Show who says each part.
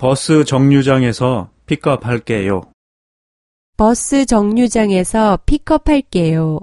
Speaker 1: 버스 정류장에서 픽업할게요.
Speaker 2: 버스 정류장에서 픽업할게요.